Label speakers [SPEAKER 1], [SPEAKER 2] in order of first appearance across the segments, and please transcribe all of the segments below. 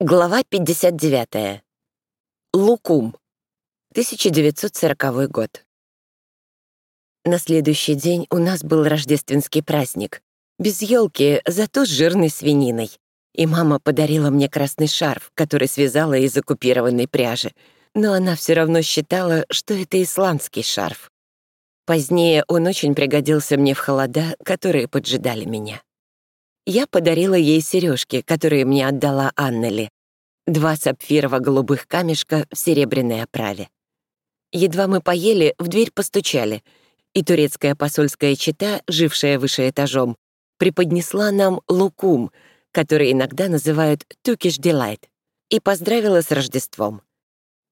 [SPEAKER 1] Глава 59. Лукум. 1940 год. На следующий день у нас был рождественский праздник. Без елки, зато с жирной свининой. И мама подарила мне красный шарф, который связала из оккупированной пряжи. Но она все равно считала, что это исландский шарф. Позднее он очень пригодился мне в холода, которые поджидали меня. Я подарила ей сережки, которые мне отдала Аннели. Два сапфирово-голубых камешка в серебряной оправе. Едва мы поели, в дверь постучали, и турецкая посольская чита, жившая выше этажом, преподнесла нам лукум, который иногда называют «тукиш делайт», и поздравила с Рождеством.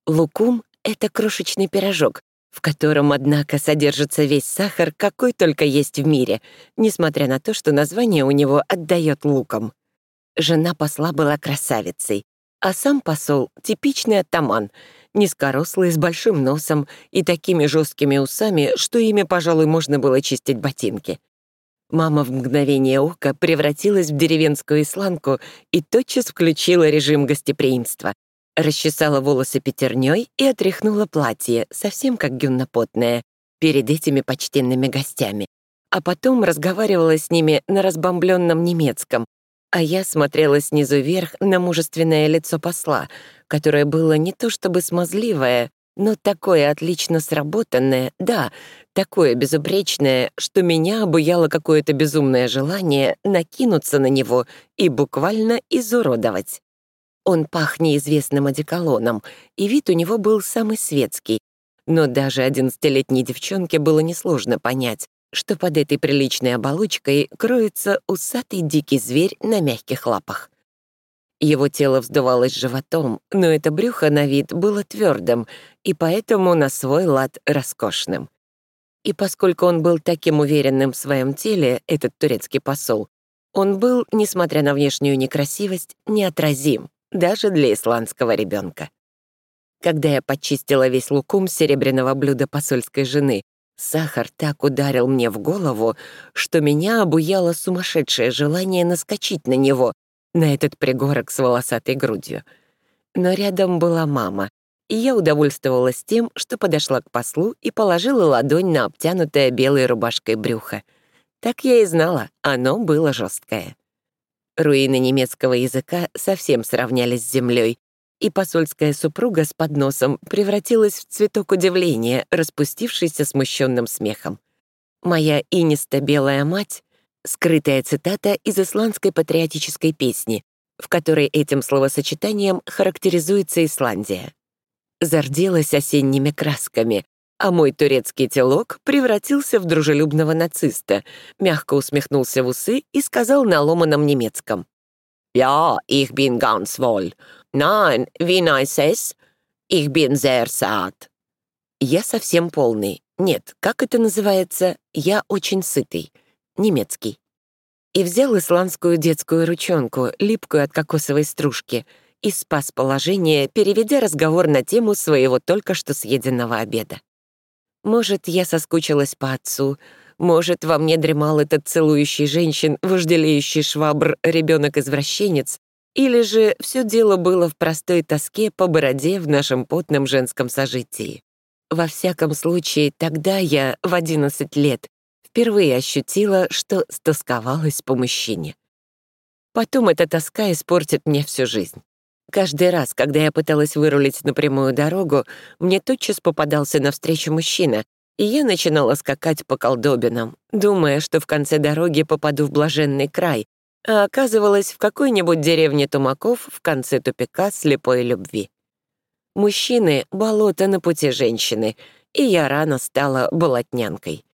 [SPEAKER 1] Лукум — это крошечный пирожок, в котором, однако, содержится весь сахар, какой только есть в мире, несмотря на то, что название у него отдает луком. Жена посла была красавицей, а сам посол — типичный атаман, низкорослый, с большим носом и такими жесткими усами, что ими, пожалуй, можно было чистить ботинки. Мама в мгновение ока превратилась в деревенскую исландку и тотчас включила режим гостеприимства расчесала волосы пятерней и отряхнула платье, совсем как гюннопотное, перед этими почтенными гостями. А потом разговаривала с ними на разбомбленном немецком, а я смотрела снизу вверх на мужественное лицо посла, которое было не то чтобы смазливое, но такое отлично сработанное, да, такое безупречное, что меня обуяло какое-то безумное желание накинуться на него и буквально изуродовать. Он пах неизвестным одеколоном, и вид у него был самый светский. Но даже одиннадцатилетней девчонке было несложно понять, что под этой приличной оболочкой кроется усатый дикий зверь на мягких лапах. Его тело вздувалось животом, но это брюхо на вид было твердым и поэтому на свой лад роскошным. И поскольку он был таким уверенным в своем теле, этот турецкий посол, он был, несмотря на внешнюю некрасивость, неотразим даже для исландского ребенка. Когда я почистила весь лукум серебряного блюда посольской жены, сахар так ударил мне в голову, что меня обуяло сумасшедшее желание наскочить на него, на этот пригорок с волосатой грудью. Но рядом была мама, и я удовольствовалась тем, что подошла к послу и положила ладонь на обтянутое белой рубашкой брюхо. Так я и знала, оно было жесткое. Руины немецкого языка совсем сравнялись с землей, и посольская супруга с подносом превратилась в цветок удивления, распустившийся смущенным смехом. «Моя инисто-белая мать» — скрытая цитата из исландской патриотической песни, в которой этим словосочетанием характеризуется Исландия. Зарделась осенними красками, а мой турецкий телок превратился в дружелюбного нациста, мягко усмехнулся в усы и сказал на ломаном немецком. «Ja, ich bin ganz wohl. Nein, wie nice es? Ich bin sehr satt». «Я совсем полный. Нет, как это называется? Я очень сытый. Немецкий». И взял исландскую детскую ручонку, липкую от кокосовой стружки, и спас положение, переведя разговор на тему своего только что съеденного обеда. Может, я соскучилась по отцу, может, во мне дремал этот целующий женщин, вожделеющий швабр ребенок-извращенец, или же все дело было в простой тоске по бороде в нашем потном женском сожитии. Во всяком случае, тогда я, в 11 лет, впервые ощутила, что стосковалась по мужчине. Потом эта тоска испортит мне всю жизнь. Каждый раз, когда я пыталась вырулить на прямую дорогу, мне тотчас попадался навстречу мужчина, и я начинала скакать по колдобинам, думая, что в конце дороги попаду в блаженный край, а оказывалась в какой-нибудь деревне тумаков в конце тупика слепой любви. Мужчины — болото на пути женщины, и я рано стала болотнянкой.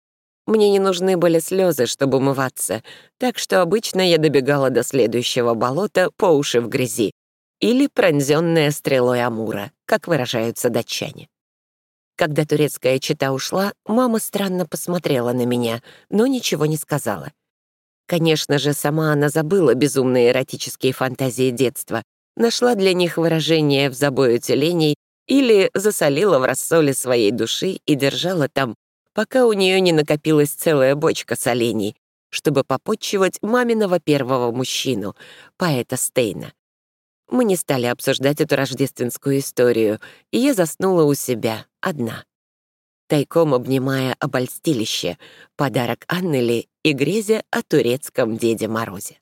[SPEAKER 1] Мне не нужны были слезы, чтобы умываться, так что обычно я добегала до следующего болота по уши в грязи, или пронзенная стрелой Амура, как выражаются датчане. Когда турецкая чита ушла, мама странно посмотрела на меня, но ничего не сказала. Конечно же, сама она забыла безумные эротические фантазии детства, нашла для них выражение в забою теленей или засолила в рассоле своей души и держала там, пока у нее не накопилась целая бочка солений, чтобы попотчевать маминого первого мужчину, поэта Стейна. Мы не стали обсуждать эту рождественскую историю, и я заснула у себя, одна. Тайком обнимая обольстилище, подарок Аннели и грезя о турецком Деде Морозе.